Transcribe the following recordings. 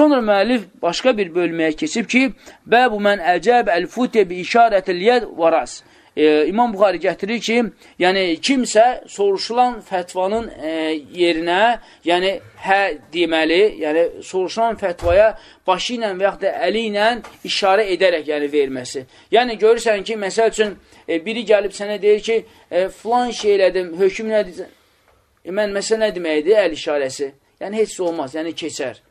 Sonra müəllif başqa bir bölməyə keçib ki, Bəbu mən əcəb əl-futə bi işarətil yəd və ras e, İmam Buxari gətirir ki, yəni kimsə soruşulan fətvanın e, yerinə, yəni hə deməli, yəni soruşulan fətvaya başı ilə və yaxud da əli ilə işarə edərək yəni verməsi. Yəni görürsən ki, məsəl üçün e, biri gəlib sənə deyir ki, e, filan şey elədim, hökm nədir? E, mən məsələ nə deməkdir əl işarəsi? Yəni heç olmaz, yəni keçər.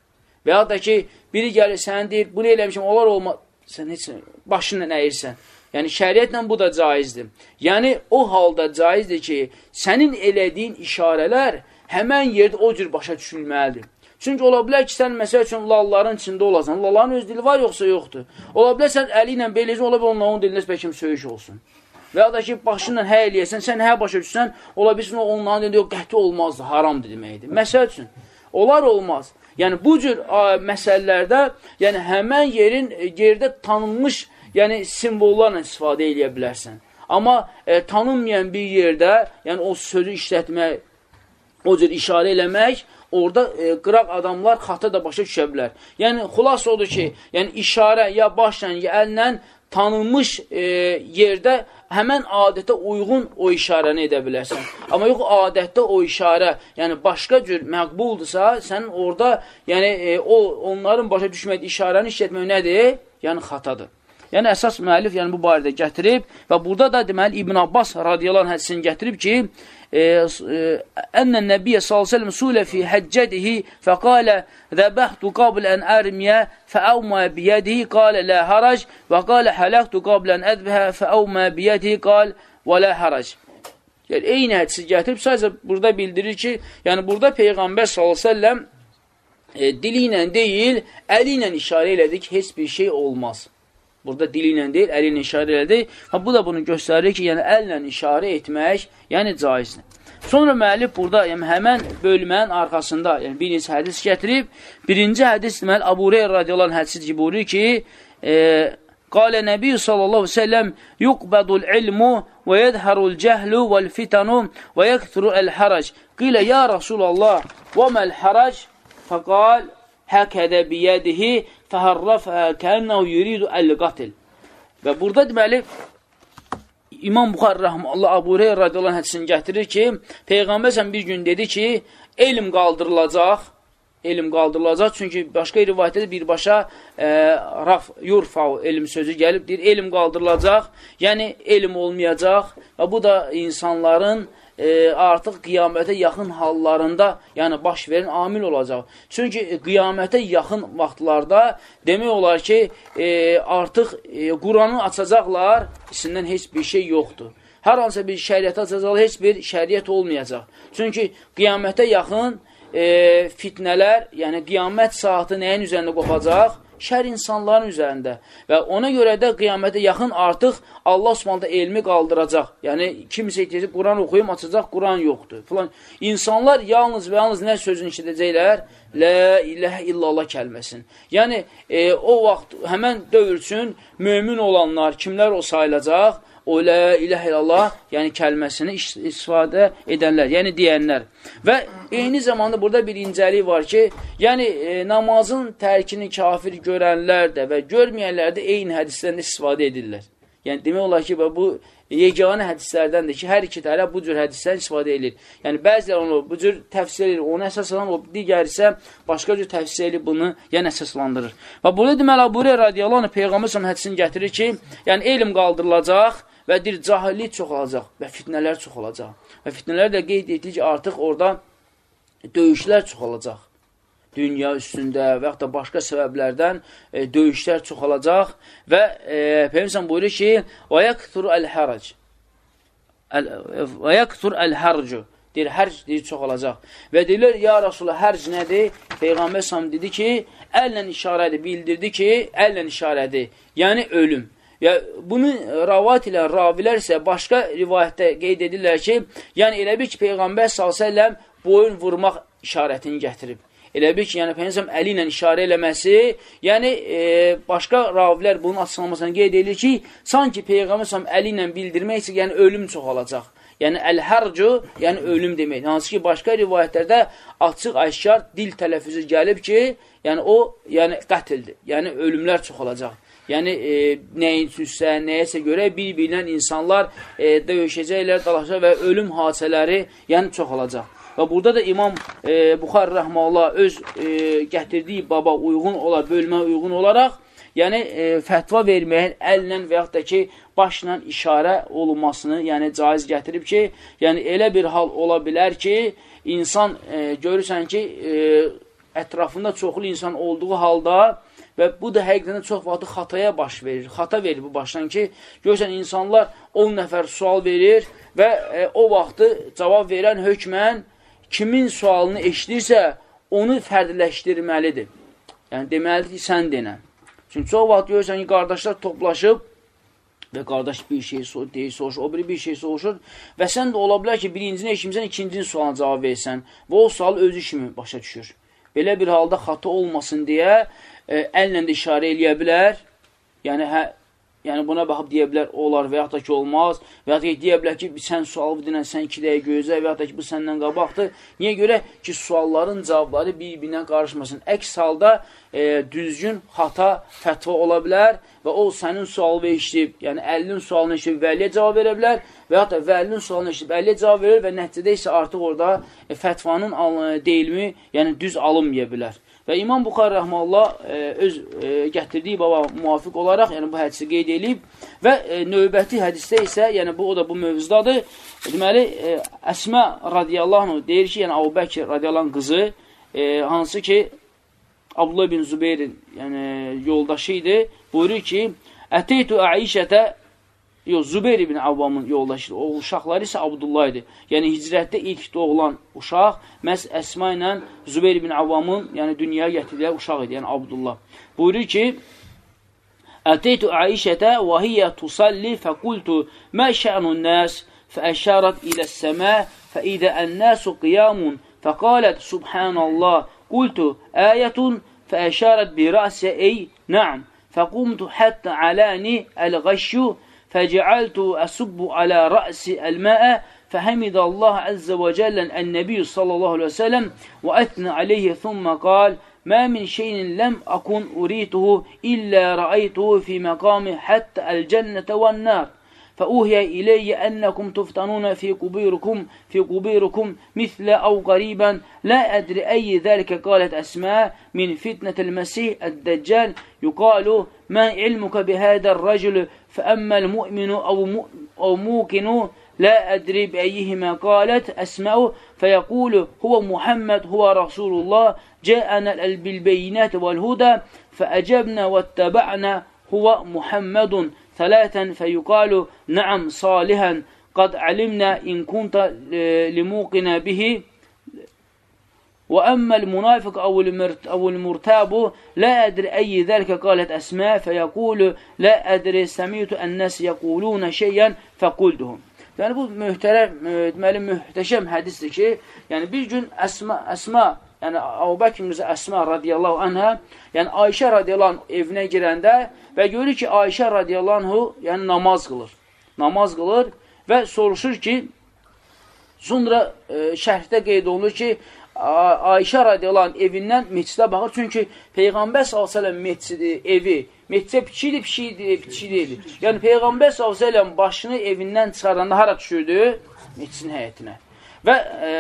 Və ya da ki, biri gəlir sənə deyir, bunu eləmişim, olar olmaz. Sən heç başınla əyirsən. Yəni, şəriətlə bu da caizdir. Yəni, o halda caizdir ki, sənin elədiyin işarələr həmən yerdə o cür başa düşülməlidir. Çünki ola bilər ki, sən məsəl üçün lalların içində olasan, lalların öz dili var yoxsa yoxdur. Ola bilər sən əli ilə beləcə, ola bilər onların dilində bəlkə söyüş olsun. Və ya da ki, başınla hə eləyəsən, sən hə başa düşsən, ola bilsin, onların dilində yox, qəti olmazdı, haramdır deməkdir. Məsəl üçün, olar olmaz. Yəni, bu cür məsələlərdə, yəni həmən yerin yerdə tanınmış yəni simvollarla istifadə edə bilərsən. Amma e, tanınmayan bir yerdə, yəni o sözü işlətmək, o cür işarə eləmək, orada e, qıraq adamlar xata da başa düşə bilər. Yəni, xulas odur ki, yəni işarə ya başla, ya əllə tanınmış e, yerdə həmən adətə uyğun o işarəni edə bilərsən. Amma yox, adətdə o işarə, yəni başqa cür məqbuldursa, sən orada, yəni e, o onların başa düşmədiyi işarəni işlətmək nədir? Yəni xatadır. Yəni, əsas müəllif yəni, bu barədə gətirib və burada da deməli İbn Abbas radiyalan hədisini gətirib ki, Ənnən Nəbiyyə s.ə.v sulə fi həccədihi fəqalə zəbəxtu qabl ən ərmiyə fəəvmə biyədihi qalə lə harac və qalə hələqtu qabl ən ədbəhə fəəvmə biyədihi qal və lə harac. Yəni, eyni hədisi gətirib, sadəcə burada bildirir ki, yəni burada Peyğəmbər s.ə.v e, dili ilə deyil, əli ilə işarə elədi ki, heç bir şey olmaz. Burada dili ilə deyil, əli ilə işarə elədi. Ha, bu da bunu göstərir ki, yəni əllə işarə etmək, yəni caizdir. Sonra müəllif burada, yəni həmən bölmənin arxasında, yəni bir neçə hədis gətirib. Birinci hədis deməli Abu Hureyra radiyallahu hədisi buyurur ki, e, Qalə Nəbi sallallahu əleyhi və səlləm yuqbadul ilmu və yedharul cəhlu vəl fitanu və yekthuru el-harac. Qilə ya Rasulullah və məl harac? Fəqal həkədə biyədihi fəhərrəfə kənnəhu yuridu əl-qatil. Və burada deməli, İmam Buxar rəhməllah Abu Hureyr radiyallahu hədisini gətirir ki, Peyğəmbər sən bir gün dedi ki, elm qaldırılacaq, elm qaldırılacaq. Çünki başqa rivayətdə də birbaşa e, raf, yurfa elm sözü gəlib, deyir, elm qaldırılacaq, yəni elm olmayacaq və bu da insanların e, artıq qiyamətə yaxın hallarında, yəni baş verən amil olacaq. Çünki qiyamətə yaxın vaxtlarda demək olar ki, e, artıq e, Quranı açacaqlar, içindən heç bir şey yoxdur. Hər hansısa bir şəriyyətə açacaqlar, heç bir şəriyyət olmayacaq. Çünki qiyamətə yaxın e, fitnələr, yəni qiyamət saatı nəyin üzərində qopacaq? Şər insanların üzərində və ona görə də qiyamətə yaxın artıq Allah Subhanahu elmi qaldıracaq. Yəni kimsə deyəcək Quran oxuyum, açacaq, Quran yoxdur. Falan insanlar yalnız və yalnız nə sözünü eşidəcəklər? La ilahə illallah kəlməsin. Yəni e, o vaxt həmən dövr üçün mömin olanlar kimlər o sayılacaq? O la ilah illallah, yəni kəlməsini istifadə edənlər, yəni deyənlər. Və eyni zamanda burada bir incəlik var ki, yəni e, namazın tərkini kafir görənlər də və görməyənlər də eyni hədislərdən istifadə edirlər. Yəni demək olar ki, bu yeganə hədislərdəndir ki, hər iki tərəf bu cür hədisdən istifadə edir. Yəni, bəzilər onu bu cür təfsir edir, onu əsaslan, o digər isə başqa cür təfsir edir, bunu yəni əsaslandırır. Və burada deməli, Abu Hureyra radiyallahu anh, Peyğəmbər hədisini gətirir ki, yəni elm qaldırılacaq, və deyir, cahillik çoxalacaq və fitnələr çoxalacaq. Və fitnələr də qeyd etdik ki, artıq orada döyüşlər çoxalacaq. Dünya üstündə və yaxud da başqa səbəblərdən e, döyüşlər çoxalacaq və e, Peygəmbər buyurur ki: "Və yakthur el-harac." Və yakthur el-harcu. Deyir, hərc deyir, çoxalacaq. Və deyirlər, ya Rasulullah, hərc nədir? Peyğəmbər sam dedi ki, əllə işarədir, bildirdi ki, əllə işarədir. Yəni, ölüm. Ya bunu ravat ilə ravilər isə başqa rivayətdə qeyd edirlər ki, yəni elə bir ki, Peyğəmbər s.ə.v boyun vurmaq işarətini gətirib. Elə bir ki, yəni Peyğəmbər əli ilə işarə eləməsi, yəni e, başqa ravilər bunun açıqlamasını qeyd edir ki, sanki Peyğəmbər əli ilə bildirmək isə yəni ölüm çoxalacaq. Yəni, əl-hərcu, yəni ölüm demək. Hansı ki, başqa rivayətlərdə açıq, əşkar dil tələfüzü gəlib ki, yəni o, yəni qətildir. Yəni, ölümlər çox olacaq. Yəni, e, nəyin üçünsə, nəyəsə görə bir-birinə insanlar e, döyüşəcəklər, dalaşacaq və ölüm hadisələri yəni çox olacaq. Və burada da İmam e, Buxar Rəhmallah öz e, gətirdiyi baba uyğun olar, bölmə uyğun olaraq, yəni e, fətva verməyin əllə və yaxud da ki, başla işarə olunmasını, yəni caiz gətirib ki, yəni elə bir hal ola bilər ki, insan e, görürsən ki, e, ətrafında çoxlu insan olduğu halda Və bu da həqiqətən çox vaxtı xataya baş verir. Xata verir bu başdan ki, görsən insanlar 10 nəfər sual verir və e, o vaxtı cavab verən hökmən kimin sualını eşidirsə, onu fərdləşdirməlidir. Yəni, deməlidir ki, sən denən. Çünki çox vaxt görürsən ki, qardaşlar toplaşıb və qardaş bir şey deyir, soruşur, o biri bir şey soruşur və sən də ola bilər ki, birincini eşimsən, ikincinin sualına cavab versən və o sual özü kimi başa düşür. Belə bir halda xata olmasın deyə e, əllə də işarə eləyə bilər. Yəni, hə, yəni buna baxıb deyə bilər, olar və yaxud da ki, olmaz. Və yaxud da ki, deyə bilər ki, sən sualı dinən, sən iki dəqiqə gözlə və yaxud da ki, bu səndən qabaqdır. Niyə görə ki, sualların cavabları bir-birinə qarışmasın. Əks halda e, düzgün xata fətva ola bilər və o sənin sualını eşidib, yəni 50-nin sualını eşidib vəliyə cavab verə bilər və yaxud da vəlinin sualını eşidib 50-yə cavab verir və nəticədə isə artıq orada e, fətvanın deyilimi, yəni düz alınmaya bilər. Və İmam Buxar Rəhmallah e, öz e, gətirdiyi baba müvafiq olaraq, yəni bu hədisi qeyd edib və e, növbəti hədisdə isə, yəni bu o da bu mövzudadır. Deməli, Əsmə radiyallahu anh deyir ki, yəni Abu Bəkir radiyallahu qızı, hansı ki, Abdullah bin Zübeyrin yəni, yoldaşı idi, buyurur ki, Əteytu Əişətə Yox, Zübeyir ibn Avvamın yoldaşı, o uşaqları isə Abdullah idi. Yəni, hicrətdə ilk doğulan uşaq məhz Əsma ilə Zübeyir ibn Avvamın yəni, dünyaya gətirilən uşaq idi, yəni Abdullah. Buyurur ki, Əteytu Aişətə və hiyyə tusalli fəqultu mə şənun nəs fəəşərət iləs-səmə fəidə ən-nəsu qiyamun? Fəqalət subhanallah. Qultu əyətun fəəşərət bi rəsə ey na'am. Fəqumtu həttə aləni əl-qəşyu فجعلت أسب على رأس الماء فحمد الله عز وجل النبي صلى الله عليه وسلم وأثنى عليه ثم قال ما من شيء لم أكن أريته إلا رأيته في مقام حتى الجنة والنار. فأوهي إلي أنكم تفتنون في قبوركم في قبوركم مثل أو قريبا. لا أدري أي ذلك قالت أسماء من فتنة المسيح الدجال. يقال ما علمك بهذا الرجل؟ فأما المؤمن أو, أو موقن لا أدري بأيهما قالت. أسماء فيقول هو محمد هو رسول الله. جاءنا بالبينات والهدى فأجبنا واتبعنا هو محمد. ثلاثا فيقال نعم صالحا. قد علمنا إن كنت لموقنا به. وأما المنافق أو أو المرتاب لا أدري أي ذلك قالت أسماء فيقول لا أدري سمعت الناس يقولون شيئا فقلتهم Yəni bu möhtərəm, deməli möhtəşəm hədisdir ki, yəni bir gün Əsma, Əsma yəni Əbubəkr Mirza Əsma radiyallahu anhə, yəni Ayşə radiyallahu anh evinə girəndə və görür ki, Ayşə radiyallahu anhu yəni namaz qılır. Namaz qılır və soruşur ki, sonra e, şərhdə qeyd olunur ki, Ayşə radiyallahu anh evindən meçidə baxır. Çünki Peyğəmbər s.ə.v meçidi, evi, meçidə piçidir, piçidir, piçidir. Yəni Peyğəmbər s.ə.v başını evindən çıxaranda hara düşürdü? Meçidin həyətinə. Və e,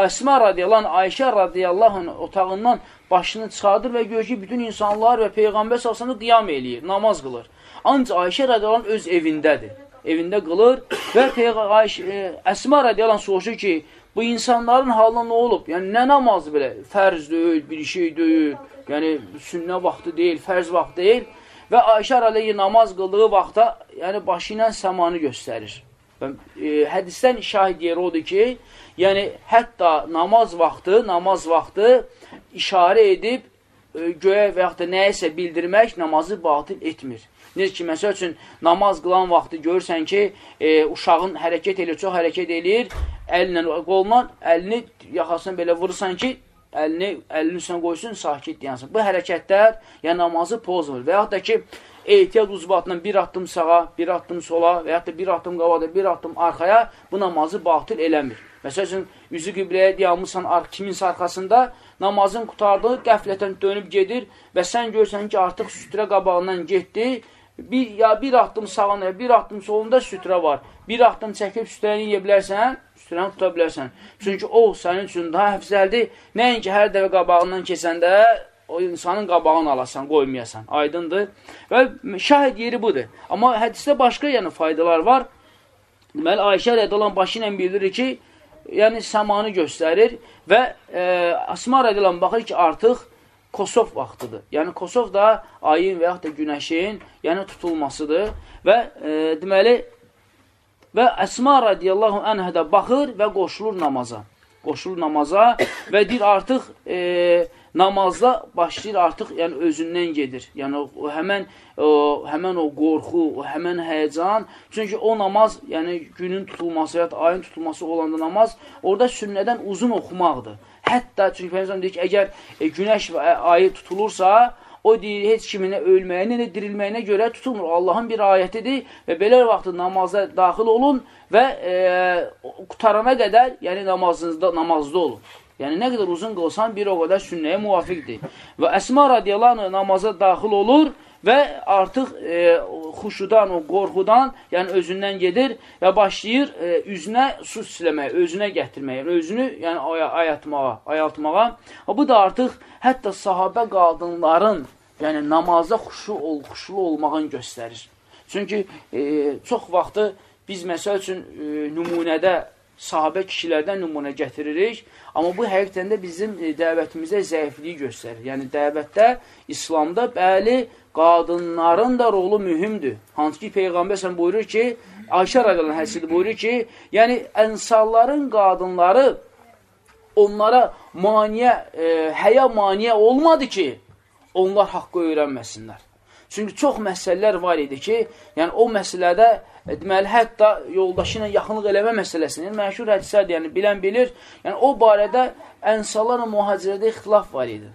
Əsma radiyallahu anh, Ayşə radiyallahu anh otağından başını çıxardır və görür ki, bütün insanlar və Peyğəmbər s.ə.v qiyam eləyir, namaz qılır. Ancaq Ayşə radiyallahu anh öz evindədir. Evində qılır və Peyğəmbər e, Əsma radiyallahu anh soruşur ki, bu insanların halına nə olub? Yəni, nə namazı belə? Fərz deyil, bir şey deyil, yəni sünnə vaxtı deyil, fərz vaxtı deyil. Və Ayşə aleyhi namaz qıldığı vaxtda, yəni başı ilə səmanı göstərir. Və e, hədisdən şahid yeri odur ki, yəni hətta namaz vaxtı, namaz vaxtı işarə edib e, göyə və yaxud da nəyəsə bildirmək namazı batil etmir. Necə ki, məsəl üçün, namaz qılan vaxtı görürsən ki, e, uşağın hərəkət edir, çox hərəkət edir, əllə, qolundan əlini yaxasını belə vurursan ki, əlini, əlini üstünə qoysun, sakit yansın. Bu hərəkətlər yəni namazı pozmur. Və yaxud da ki, ehtiyat uzbatından bir addım sağa, bir addım sola və yaxud da bir addım qabada, bir addım arxaya bu namazı batil eləmir. Məsəl üçün, üzü qibləyə dayanmışsan kiminsə arxasında, namazın qutardığı qəflətən dönüb gedir və sən görsən ki, artıq sütrə qabağından getdi, bir, ya bir addım sağına, bir addım solunda sütrə var. Bir addım çəkib sütrəni yeyə bilərsən, sütrəni tuta bilərsən. Çünki o, sənin üçün daha əfzəldir. Nəinki hər dəvə qabağından keçəndə o insanın qabağını alasan, qoymayasan. Aydındır. Və şahid yeri budur. Amma hədisdə başqa yəni faydalar var. Deməli, Ayşə rədiyalan başı ilə bildirir ki, yəni səmanı göstərir və e, Asma rədiyalan baxır ki, artıq Kosov vaxtıdır. Yəni, Kosov da ayın və yaxud da günəşin yəni tutulmasıdır və e, deməli və Əsma radiyallahu anhə baxır və qoşulur namaza. Qoşulur namaza və deyir artıq e, namazda başlayır artıq yəni özündən gedir. Yəni o həmən o həmən o qorxu, o həmən həyəcan. Çünki o namaz, yəni günün tutulması ya ayın tutulması olanda namaz orada sünnədən uzun oxumaqdır. Hətta çünki Peyğəmbər deyir ki, əgər e, günəş və ayı tutulursa, o deyir, heç kiminə ölməyinə, nə dirilməyinə görə tutulmur. Allahın bir ayətidir və belə vaxtı namazda daxil olun və e, qutarana qədər, yəni namazınızda, namazda olun. Yəni, nə qədər uzun qılsan, bir o qədər sünnəyə müvafiqdir. Və Əsma radiyallahu namaza daxil olur və artıq e, xuşudan, o qorxudan, yəni özündən gedir və başlayır e, üzünə su siləməyə, özünə gətirməyə, özünü yəni ay ayatmağa, ayaltmağa. Bu da artıq hətta sahabə qadınların yəni namaza xuşu ol, xuşulu olmağını göstərir. Çünki e, çox vaxtı biz məsəl üçün e, nümunədə sahabə kişilərdən nümunə gətiririk. Amma bu həqiqətən də bizim e, dəvətimizdə zəifliyi göstərir. Yəni, dəvətdə, İslamda bəli, qadınların da rolu mühümdür. Hansı ki, Peyğəmbər sən buyurur ki, Ayşə rədələn həsidir buyurur ki, yəni, ənsalların qadınları onlara maniyə, e, həya maniyə olmadı ki, onlar haqqı öyrənməsinlər. Çünki çox məsələlər var idi ki, yəni o məsələdə e, deməli, hətta yoldaşı ilə yaxınlıq eləmə məsələsinin məşhur hədisədir, yəni bilən bilir. Yəni o barədə ənsallarla mühacirədə ixtilaf var idi.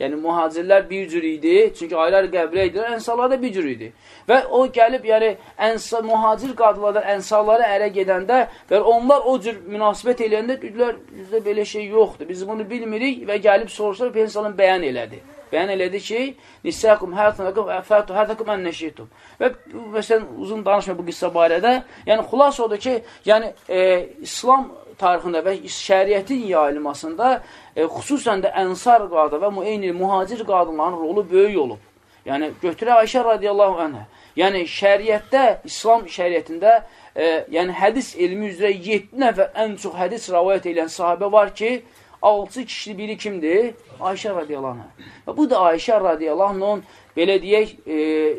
Yəni mühacirlər bir cür idi, çünki aylar qəblə idilər, ənsallar da bir cür idi. Və o gəlib, yəni ənsa, mühacir qadınlardan ənsallara ərə gedəndə və onlar o cür münasibət eləyəndə dedilər, bizdə belə şey yoxdur, biz bunu bilmirik və gəlib soruşlar, Peyğəmbər bəyan elədi bəyan elədi ki, Nisəkum hərtəkum əfətu hərtəkum ən nəşitum. Və məsələn, uzun danışma bu qıssa barədə. Yəni, xulas odur ki, yəni, e, İslam tarixində və şəriətin yayılmasında e, xüsusən də ənsar qadın və müeyni mühacir qadınların rolu böyük olub. Yəni, götürə Ayşə radiyallahu anhə. Yəni, şəriətdə, İslam şəriətində e, yəni, hədis elmi üzrə 7 nəfər ən çox hədis rəvayət edən sahabə var ki, 6 kişi biri kimdir? Ayşə radiyallahu anh. Və bu da Ayşə radiyallahu anh belə deyək, e,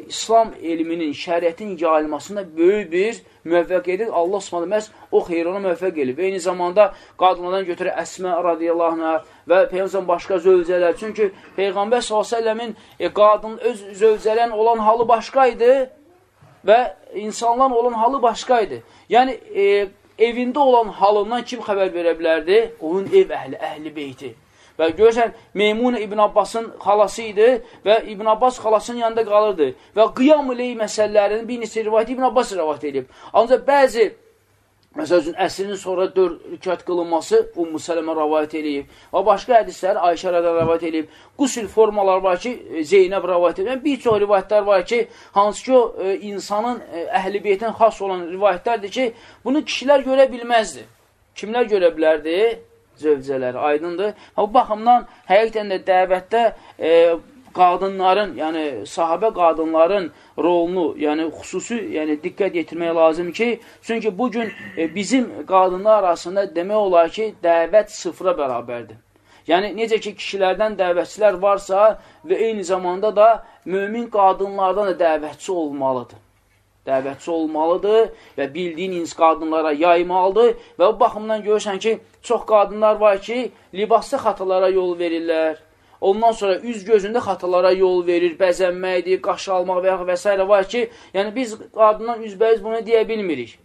İslam elminin, şəriətin yayılmasında böyük bir müvəffəq edir. Allah subhanə məhz o xeyrana müvəffəq edib. Eyni zamanda qadınlardan götürə Əsmə radiyallahu anh və Peyğəmbər başqa zövcələr. Çünki Peyğəmbər s.ə.v-in e, qadın öz zövcələn olan halı başqa idi və insanların olan halı başqa idi. Yəni, e, evində olan halından kim xəbər verə bilərdi? Onun ev əhli, əhli beyti. Və görürsən, Meymunə İbn Abbasın xalası idi və İbn Abbas xalasının yanında qalırdı. Və qiyam-ı ley məsələlərinin bir neçə rivayət İbn Abbas rivayət edib. Ancaq bəzi Məsəl üçün, əsrinin sonra dörd rükət qılınması Ummu Sələmə rəvayət edib. Və başqa hədislər Ayşə rədə rəvayət edib. Qusil formalar var ki, Zeynəb rəvayət edib. Yəni, bir çox rivayətlər var ki, hansı ki, o e, insanın e, əhl-i beytin xas olan rivayətlərdir ki, bunu kişilər görə bilməzdi. Kimlər görə bilərdi? Zövcələr, aydındır. Bu baxımdan, həqiqətən də dəvətdə e, qadınların, yəni sahabə qadınların rolunu, yəni xüsusi, yəni diqqət yetirmək lazım ki, çünki bu gün e, bizim qadınlar arasında demək olar ki, dəvət sıfıra bərabərdir. Yəni, necə ki, kişilərdən dəvətçilər varsa və eyni zamanda da mömin qadınlardan da dəvətçi olmalıdır. Dəvətçi olmalıdır və bildiyin ins qadınlara yaymalıdır və bu baxımdan görürsən ki, çox qadınlar var ki, libaslı xatalara yol verirlər Ondan sonra üz gözündə xatalara yol verir, bəzənməkdir, qaşı almaq və, və s. var ki, yəni biz qadından üzbəyiz bunu deyə bilmirik.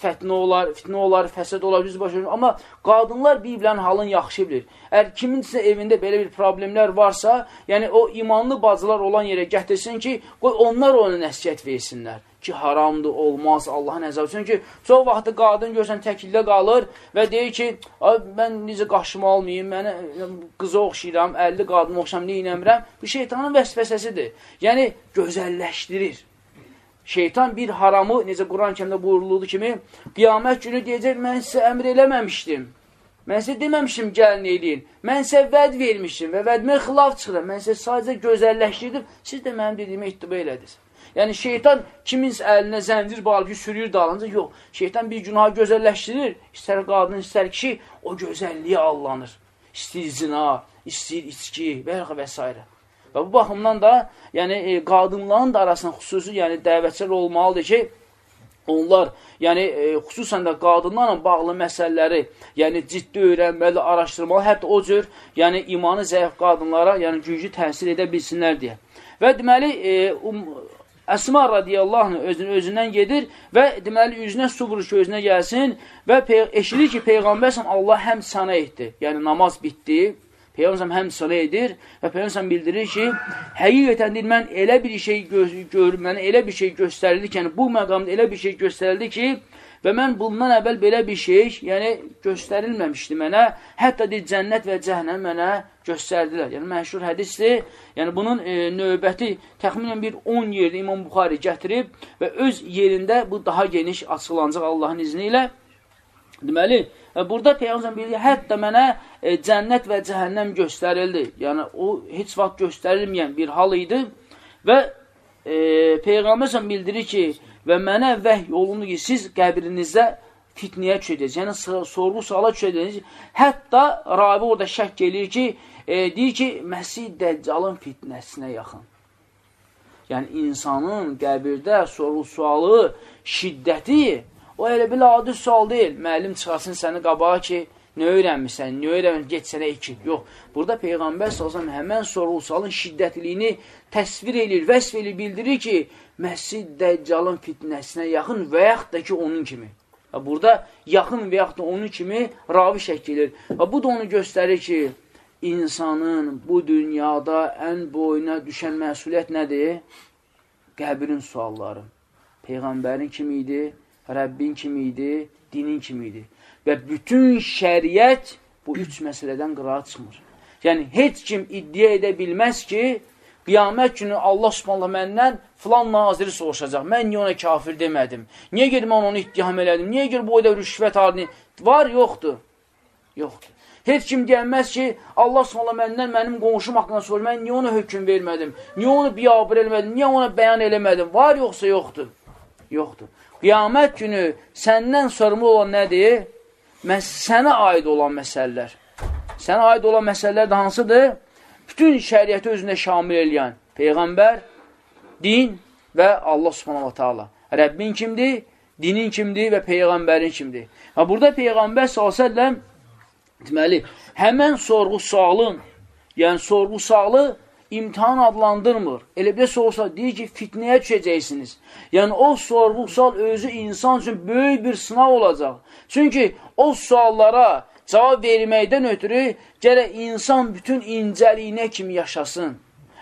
fətnə olar, fitnə olar, fəsad olar, biz başa Amma qadınlar bir-birlərin halını yaxşı bilir. Əgər kiminsə evində belə bir problemlər varsa, yəni o imanlı bacılar olan yerə gətirsin ki, qoy onlar ona nəsiyyət versinlər ki, haramdır, olmaz, Allahın əzabı. Çünki çox vaxtı qadın görsən təkildə qalır və deyir ki, mən necə qaşımı almayayım, mənə qıza oxşayıram, 50 qadın oxşam, neynəmirəm. Bu şeytanın vəsvəsəsidir. Yəni, gözəlləşdirir. Şeytan bir haramı, necə Quran kəmdə buyurulduğu kimi, qiyamət günü deyəcək, mən sizə əmr eləməmişdim. Mən sizə deməmişdim, gəlin eləyin. Mən sizə vəd vermişdim və vədmə xilaf çıxıram. Mən sizə sadəcə gözəlləşdirdim, siz də mənim dediyimə ittiba elədiniz. Yəni, şeytan kiminsə əlinə zəncir bağlı ki, sürüyür dalınca, yox. Şeytan bir günahı gözəlləşdirir, istər qadın, istər kişi, o gözəlliyə allanır. İstəyir zina, istəyir içki və və s. Və bu baxımdan da, yəni e, qadınların da arasında xüsusi, yəni dəvətçilər olmalıdır ki, onlar, yəni e, xüsusən də qadınlarla bağlı məsələləri, yəni ciddi öyrənməli, araşdırmalı, hətta o cür, yəni imanı zəif qadınlara, yəni güclü təsir edə bilsinlər deyə. Və deməli, e, um, Əsma radiyallahu anh özün, özündən gedir və deməli üzünə su vurur ki, özünə gəlsin və eşidir ki, Peyğəmbər Allah həm sana etdi. Yəni namaz bitdi, Peyğəmbər həm sana edir və Peyğəmbər bildirir ki, həqiqətən deyir, mən elə bir şey gör, mənə elə bir şey göstərildi ki, yəni bu məqamda elə bir şey göstərildi ki, və mən bundan əvvəl belə bir şey, yəni göstərilməmişdi mənə, hətta deyir, cənnət və cəhənnəm mənə göstərdilər. Yəni məşhur hədisdir. Yəni bunun e, növbəti təxminən bir 10 yerdə İmam Buxari gətirib və öz yerində bu daha geniş açıqlanacaq Allahın izni ilə. Deməli, Və burada Peyğəmbər bilir, hətta mənə e, cənnət və cəhənnəm göstərildi. Yəni, o heç vaxt göstərilməyən bir hal idi. Və e, Peyğəmbər bildirir ki, və mənə vəhy olundu ki, siz qəbrinizdə fitniyə düşəcəksiniz. Yəni, sorğu suala düşəcəksiniz. Hətta ravi orada şək eləyir ki, e, deyir ki, Məsih Dəccalın fitnəsinə yaxın. Yəni, insanın qəbirdə sorğu sualı şiddəti O elə bir adi sual deyil. Müəllim çıxarsın səni qabağa ki, nə öyrənmirsən, nə öyrənmirsən, get sənə iki. Yox, burada Peyğəmbər salsam həmən sorğu sualın şiddətliyini təsvir edir, vəsf edir, bildirir ki, Məscid Dəccalın fitnəsinə yaxın və yaxud da ki, onun kimi. Və burada yaxın və yaxud da onun kimi ravi şəkilir. Və bu da onu göstərir ki, insanın bu dünyada ən boyuna düşən məsuliyyət nədir? Qəbrin sualları. Peyğəmbərin kimi idi? Rəbbin kimi idi, dinin kimi idi. Və bütün şəriət bu üç məsələdən qırağa çıxmır. Yəni, heç kim iddia edə bilməz ki, qiyamət günü Allah subhanallah məndən filan naziri soruşacaq. Mən niyə ona kafir demədim? Niyə gedim onu ittiham elədim? Niyə gir bu da rüşvət halini? Var, yoxdur. Yoxdur. Heç kim deyəməz ki, Allah subhanallah məndən mənim qonşum haqqında sorur. Mən niyə ona hökum vermədim? Niyə onu biyabır eləmədim? Niyə ona bəyan eləmədim? Var, yoxsa yoxdur? Yoxdur. Qiyamət günü səndən sorumlu olan nədir? Mən sənə aid olan məsələlər. Sənə aid olan məsələlər də hansıdır? Bütün şəriəti özündə şamil eləyən Peyğəmbər, din və Allah subhanahu wa ta'ala. Rəbbin kimdir? Dinin kimdir və Peyğəmbərin kimdir? Və burada Peyğəmbər s.ə.v deməli, həmən sorğu sualın, yəni sorğu sualı imtihan adlandırmır. Elə bir sorsa deyir ki, fitnəyə düşəcəksiniz. Yəni, o sorğu sual özü insan üçün böyük bir sınav olacaq. Çünki o suallara cavab verməkdən ötürü gərək insan bütün incəliyinə kimi yaşasın.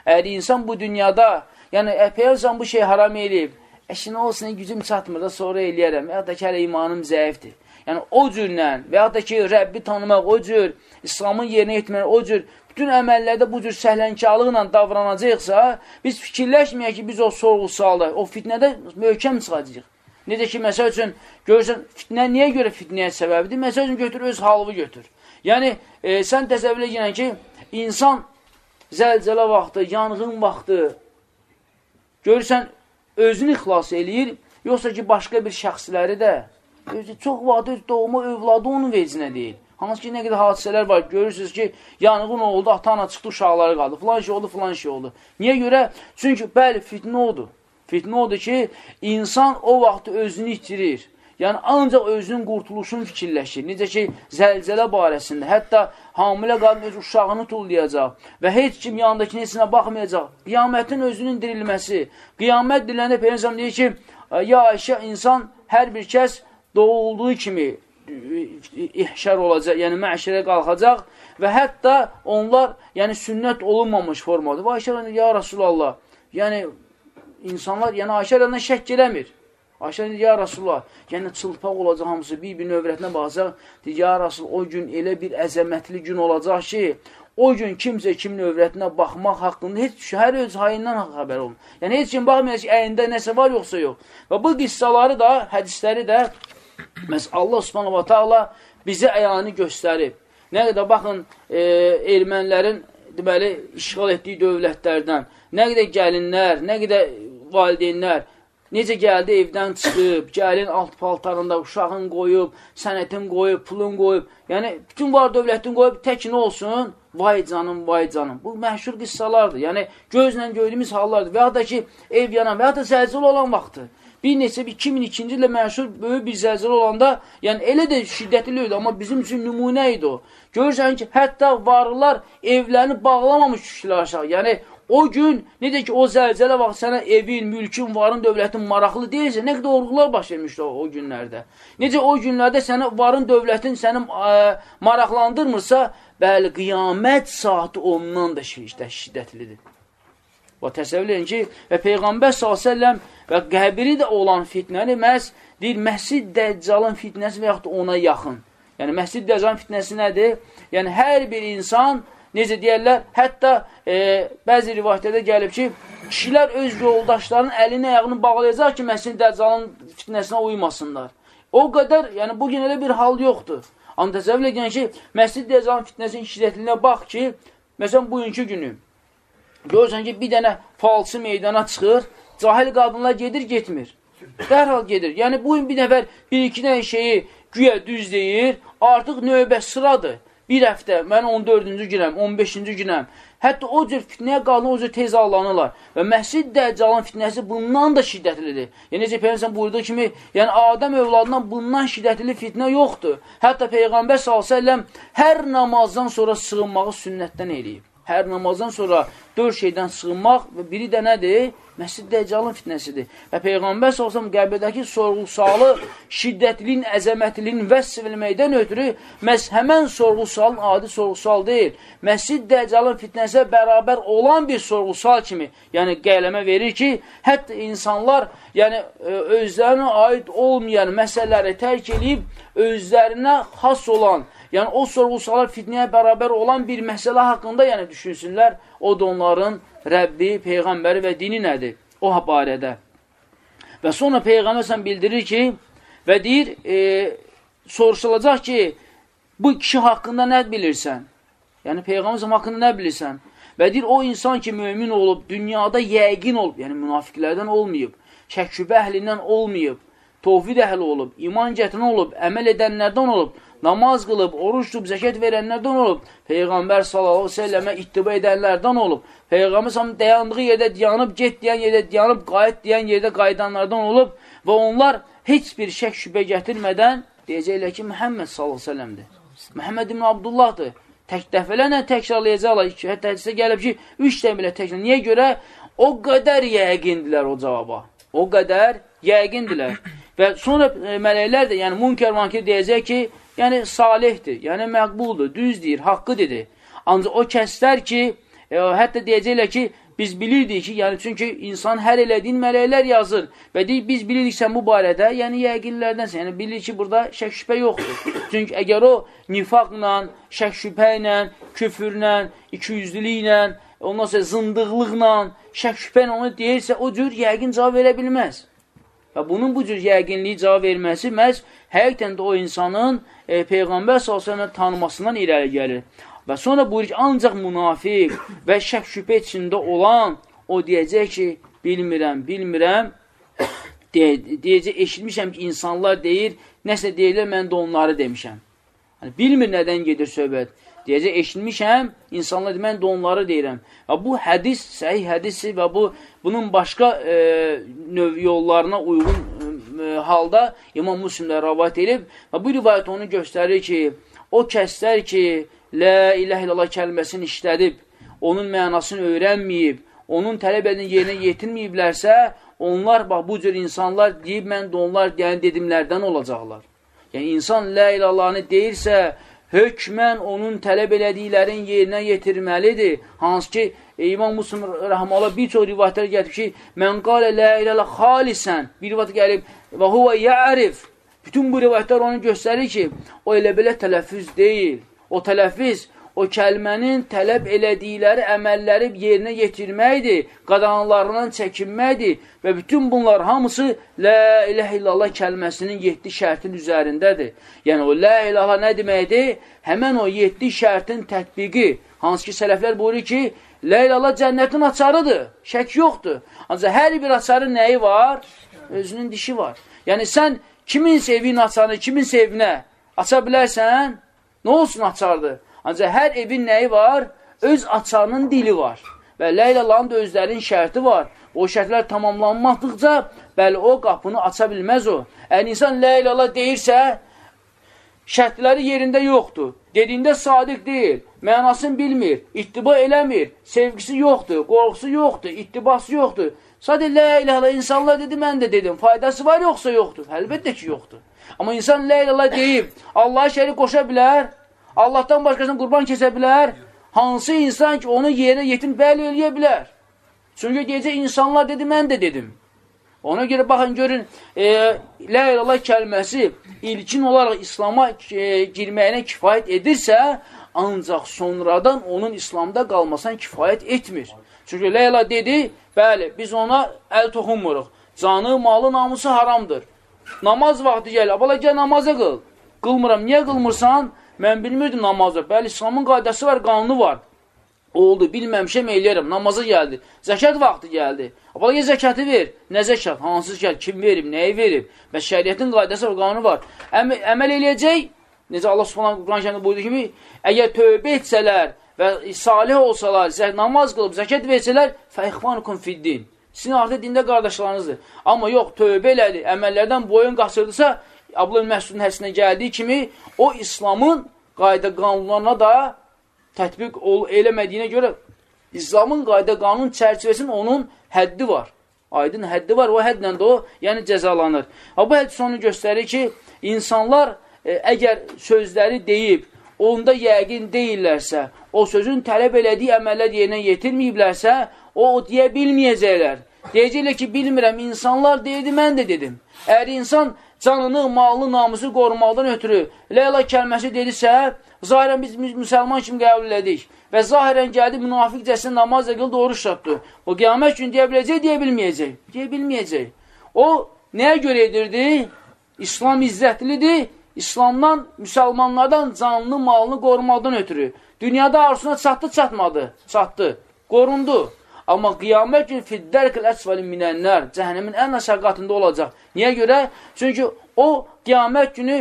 Əgər insan bu dünyada, yəni Peyğəmbər bu şey haram eləyib, əşin olsun, gücüm çatmır da sonra eləyərəm, ya da ki, hələ imanım zəifdir. Yəni, o cürlə və ya da ki, Rəbbi tanımaq o cür, İslamın yerinə etmək o cür bütün əməllərdə bu cür səhlənkarlıqla davranacaqsa, biz fikirləşməyək ki, biz o sorğu sualda, o fitnədə möhkəm çıxacaq. Necə ki, məsəl üçün, görürsən, fitnə niyə görə fitnəyə səbəbidir? Məsəl üçün, götür, öz halını götür. Yəni, e, sən təsəvvür edirən ki, insan zəlzələ vaxtı, yanğın vaxtı, görürsən, özünü ixlas eləyir, yoxsa ki, başqa bir şəxsləri də, çox vaxtı doğma övladı onun vecinə deyil. Hansı ki, nə qədər hadisələr var, görürsünüz ki, yanğın oldu, ata-ana çıxdı, uşaqları qaldı, filan şey oldu, filan şey oldu. Niyə görə? Çünki, bəli, fitnə odur. Fitnə odur ki, insan o vaxt özünü itirir. Yəni, ancaq özünün qurtuluşunu fikirləşir. Necə ki, zəlzələ barəsində, hətta hamilə qadın öz uşağını tullayacaq və heç kim yanındakı nesinə baxmayacaq. Qiyamətin özünün dirilməsi. Qiyamət diriləndə Peyyəmsəm deyir ki, ya Ayşə, insan hər bir kəs doğulduğu kimi ihşar olacaq, yəni məşərə qalxacaq və hətta onlar yəni sünnət olunmamış formada. Və Ayşə ya Rasulallah, yəni insanlar, yəni Ayşə rəndən şək eləmir. Ayşə deyir, ya Rasulullah, yəni çılpaq olacaq hamısı, bir-birinin övrətinə baxacaq. Deyir, ya Rasul, o gün elə bir əzəmətli gün olacaq ki, o gün kimsə kimin övrətinə baxmaq haqqında heç hər öz hayından xəbər olun. Yəni, heç kim baxmayacaq ki, əyində nəsə var, yoxsa yox. Və bu qissaları da, hədisləri də, məhz Allah subhanahu wa ta'ala bizə əyanı göstərib. Nə qədər, baxın, e, ermənilərin, deməli, işğal etdiyi dövlətlərdən, nə qədər gəlinlər, nə qədər valideynlər, Necə gəldi evdən çıxıb, gəlin alt paltarında uşağın qoyub, sənətin qoyub, pulun qoyub, yəni bütün var dövlətin qoyub, tək nə olsun? Vay canım, vay canım. Bu məşhur qıssalardır. Yəni gözlə gördüyümüz hallardır. Və ya da ki, ev yanan və ya da zəlzələ olan vaxtı. Bir neçə 2002-ci ildə məşhur böyük bir zəlzələ olanda, yəni elə də şiddətli idi, amma bizim üçün nümunə idi o. Görürsən ki, hətta varlılar evlərini bağlamamış kişilər aşağı. Yəni O gün, necə ki, o zəlzələ vaxt sənə evin, mülkün, varın, dövlətin maraqlı deyilsə, nə qədər orğular baş vermişdi o, o günlərdə. Necə o günlərdə sənə varın, dövlətin səni ə, maraqlandırmırsa, bəli, qiyamət saati ondan da şiddətlidir. Və təsəvvür edin ki, və Peyğəmbər s.ə.v və qəbiri də olan fitnəni məhz deyir, Məscid Dəccalın fitnəsi və yaxud ona yaxın. Yəni, Məscid Dəccalın fitnəsi nədir? Yəni, hər bir insan necə deyərlər, hətta e, bəzi rivayətlərdə gəlib ki, kişilər öz yoldaşlarının əlini, ayağını bağlayacaq ki, Məsih Dəccalın fitnəsinə uymasınlar. O qədər, yəni bugün elə bir hal yoxdur. Amma təsəvvür edin ki, Məsih Dəccalın fitnəsinin şiddətliyinə bax ki, məsələn, bugünkü günü görürsən ki, bir dənə falsı meydana çıxır, cahil qadınlar gedir, getmir. Dərhal gedir. Yəni, bugün bir nəfər bir-iki dənə şeyi güya düz deyir, artıq növbə sıradır bir həftə, mən 14-cü günəm, 15-ci günəm. Hətta o cür fitnəyə qalın, o cür tez allanırlar. Və Məscid Dəccalın fitnəsi bundan da şiddətlidir. Yəni, necə Peyğəmbər buyurduğu kimi, yəni Adəm övladından bundan şiddətli fitnə yoxdur. Hətta Peyğəmbər s.ə.v hər namazdan sonra sığınmağı sünnətdən eləyib. Hər namazdan sonra dörd şeydən sığınmaq və biri də nədir? Məscid Dəccalın fitnəsidir. Və Peyğəmbər s.ə.v qəbirdəki sorğu-sualı şiddətliliyin, əzəmətliliyin vəsf edilməkdən ötürü məhz həmən sorğu-sualın adi sorğu-sual deyil. Məscid Dəccalın fitnəsə bərabər olan bir sorğu-sual kimi, yəni qələmə verir ki, hətta insanlar yəni e, özlərinə aid olmayan məsələləri tərk edib özlərinə xas olan, yəni o sorğu-suala fitnəyə bərabər olan bir məsələ haqqında yəni düşünsünlər, o da onların Rəbbi, Peyğəmbəri və dini nədir? O barədə. Və sonra Peyğəmbər sən bildirir ki, və deyir, e, soruşulacaq ki, bu kişi haqqında nə bilirsən? Yəni, Peyğəmbər haqqında nə bilirsən? Və deyir, o insan ki, mümin olub, dünyada yəqin olub, yəni münafiqlərdən olmayıb, şəkkübə əhlindən olmayıb, tovhid əhli olub, iman gətirən olub, əməl edənlərdən olub, namaz qılıb, oruç tutub, zəkat verənlərdən olub, Peyğəmbər s.ə.və ittiba edənlərdən olub, Peyğəmbər s.ə.v dayandığı yerdə dayanıb, get deyən yerdə dayanıb, qayıt deyən yerdə qayıdanlardan olub və onlar heç bir şək şübhə gətirmədən deyəcəklər ki, Məhəmməd s.ə.v-dir. Məhəmməd ibn Abdullahdır. Tək dəfələrlə təkrarlayacaqlar. Hətta hədisə gəlib ki, üç dəmirlə təkrar. Niyə görə? O qədər yəqindilər o cavaba. O qədər yəqindilər. Və sonra e, mələklər də, yəni Munkər Vankir deyəcək ki, yəni salihdir, yəni məqbuldur, düz deyir, haqqı dedi. Ancaq o kəslər ki, e, hətta deyəcəklər ki, biz bilirdik ki, yəni çünki insan hər elədiyin mələklər yazır və deyir, biz bilirik sən bu barədə, yəni yəqinlərdənsən, yəni bilir ki, burada şək şübhə yoxdur. çünki əgər o nifaqla, şək şübhə ilə, küfürlə, ikiyüzlülüklə, ondan sonra zındıqlıqla, şək şübhə ilə onu deyirsə, o cür yəqin cavab verə bilməz. Və bunun bu cür yəqinliyi cavab verməsi məhz həqiqətən də o insanın e, Peyğəmbər s.ə.v tanımasından irəli gəlir. Və sonra buyurur ki, ancaq münafiq və şək şübhə içində olan o deyəcək ki, bilmirəm, bilmirəm, deyəcək, eşitmişəm ki, insanlar deyir, nəsə deyirlər, mən də onları demişəm. Yəni, bilmir nədən gedir söhbət. Deyəcək, eşitmişəm, insanlar deyir, mən də onları deyirəm. Və bu hədis, səhih hədisi və bu, bunun başqa e, növ yollarına uyğun e, halda İmam Müslimlə rəvayət edib və bu rivayət onu göstərir ki, o kəslər ki, Lə iləh illallah kəlməsini işlədib, onun mənasını öyrənməyib, onun tələb edin yerinə yetirməyiblərsə, onlar, bax, bu cür insanlar deyib, mən də onlar deyən dedimlərdən olacaqlar. Yəni, insan lə ilallahını deyirsə, hökmən onun tələb elədiklərin yerinə yetirməlidir. Hansı ki, İmam Muslim rəhmələ bir çox rivayətlər gətirib ki, mən qalə lə ilələ xalisən, bir rivayət gəlib, və huvə yərif. Bütün bu rivayətlər onu göstərir ki, o elə belə tələffüz deyil. O tələffüz o kəlmənin tələb elədikləri əməlləri yerinə yetirməkdir, qadanlarından çəkinməkdir və bütün bunlar hamısı Lə iləh illallah kəlməsinin 7 şərtin üzərindədir. Yəni, o Lə illallah nə deməkdir? Həmən o 7 şərtin tətbiqi, hansı ki, sələflər buyurur ki, Lə illallah cənnətin açarıdır, şək yoxdur. Ancaq hər bir açarın nəyi var? Özünün dişi var. Yəni, sən kimin sevin açarını, kimin sevinə aça bilərsən? Nə olsun açardır? Ancaq hər evin nəyi var? Öz açarının dili var. Və Leylalahın da özlərinin şərti var. O şərtlər tamamlanmadıqca, bəli, o qapını aça bilməz o. Əgər insan Leylallah deyirsə, şərtləri yerində yoxdur. Dediyində sadiq deyil, mənasını bilmir, ittiba eləmir, sevgisi yoxdur, qorxusu yoxdur, ittibası yoxdur. Sadə lə iləhlə insanlar dedi, mən də dedim. Faydası var yoxsa yoxdur? Əlbəttə ki, yoxdur. Amma insan lə iləhlə deyib, Allaha şərik qoşa bilər, Allahdan başqasına qurban kəsə bilər. Hansı insan ki, onu yerinə yetin bəli eləyə bilər. Çünki gecə insanlar dedi, mən də dedim. Ona görə baxın, görün, e, Lə ilallah kəlməsi ilkin olaraq İslama e, girməyinə kifayət edirsə, ancaq sonradan onun İslamda qalmasına kifayət etmir. Çünki ilallah dedi, bəli, biz ona əl toxunmuruq. Canı, malı, namusu haramdır. Namaz vaxtı gəl, abala gəl namaza qıl. Qılmıram, niyə qılmırsan? Mən bilmirdim namazı. Bəli, İslamın qaydası var, qanunu var. Oldu, bilməmişəm, eləyərəm. Namaza gəldi. Zəkat vaxtı gəldi. Apalaqa zəkatı ver. Nə zəkat? Hansı zəkat? Kim verib? Nəyi verib? Və şəriyyətin qaydası var, qanunu var. Əm əməl eləyəcək. Necə Allah Subhanahu Quran kəndə buyurdu kimi, əgər tövbə etsələr və salih olsalar, namaz qılıb, zəkat versələr, fəixvanukum fiddin. Sizin artıq dində qardaşlarınızdır. Amma yox, tövbə elədi, əməllərdən boyun qaçırdısa, Abdullah Məsudun həsinə gəldiyi kimi o İslamın qayda qanunlarına da tətbiq ol, eləmədiyinə görə İslamın qayda qanun çərçivəsinin onun həddi var. Aydın həddi var, o həddlə də o, yəni cəzalanır. Ha, bu hədis onu göstərir ki, insanlar e, əgər sözləri deyib, onda yəqin deyirlərsə, o sözün tələb elədiyi əməllər yerinə yetirməyiblərsə, o, o deyə bilməyəcəklər. Deyəcəklər ki, bilmirəm, insanlar deyirdi, mən də dedim. Əgər insan canını, malını, namusu qorumaqdan ötürü Leyla kəlməsi dedisə, zahirən biz müsəlman kimi qəbul elədik və zahirən gəldi münafiqcəsin namaz qıldı, oruç tutdu. O qiyamət gün deyə biləcək, deyə bilməyəcək. Deyə bilməyəcək. O nəyə görə edirdi? İslam izzətlidir. İslamdan, müsəlmanlardan canlı, malını qorumaqdan ötürü. Dünyada arzusuna çatdı, çatmadı. Çatdı. Qorundu. Amma qiyamət gün fiddərkəl əsvəlin minənlər cəhənnəmin ən aşağı qatında olacaq. Niyə görə? Çünki o qiyamət günü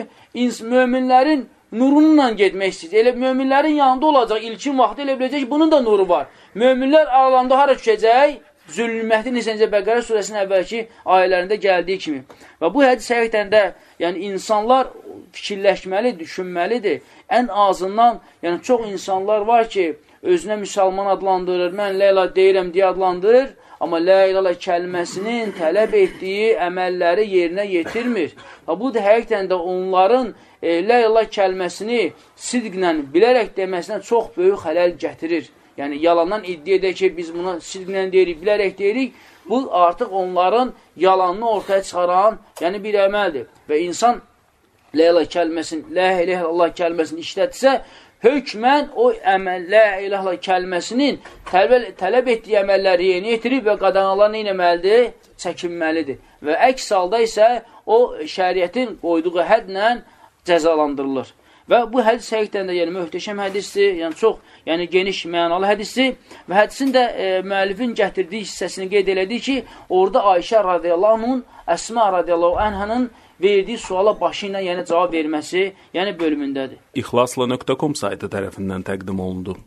möminlərin nurunla getmək istəyir. Elə möminlərin yanında olacaq ilkin vaxtı elə biləcək ki, bunun da nuru var. Möminlər aralarında hara düşəcək? Zülmətli Nisəncə Bəqərə surəsinin əvvəlki ayələrində gəldiyi kimi. Və bu hədis həqiqətən də yəni insanlar fikirləşməli, düşünməlidir. Ən azından, yəni çox insanlar var ki, özünə müsəlman adlandırır, mən Leyla deyirəm deyə adlandırır, amma Leyla kəlməsinin tələb etdiyi əməlləri yerinə yetirmir. Və bu da həqiqətən də onların e, Leyla kəlməsini sidqlə bilərək deməsinə çox böyük xələl gətirir. Yəni, yalandan iddia edək ki, biz buna sidqlə deyirik, bilərək deyirik, bu artıq onların yalanını ortaya çıxaran, yəni bir əməldir. Və insan Leyla kəlməsini, Lə ilə Allah kəlməsini işlətsə, hökmən o əməl, lə ilahla kəlməsinin tələb, tələb etdiyi əməlləri yeni yetirib və qadanalar nə etməlidir? Çəkinməlidir. Və əks halda isə o şəriətin qoyduğu hədlə cəzalandırılır. Və bu hədis həqiqətən də yəni möhtəşəm hədisdir, yəni çox yəni geniş mənalı hədisdir və hədisin də e, müəllifin gətirdiyi hissəsini qeyd elədi ki, orada Ayşə radiyallahu anhın, Əsma radiyallahu anhının verdiyi suala başı ilə yəni cavab verməsi, yəni bölümündədir. İxlasla.com saytı tərəfindən təqdim olundu.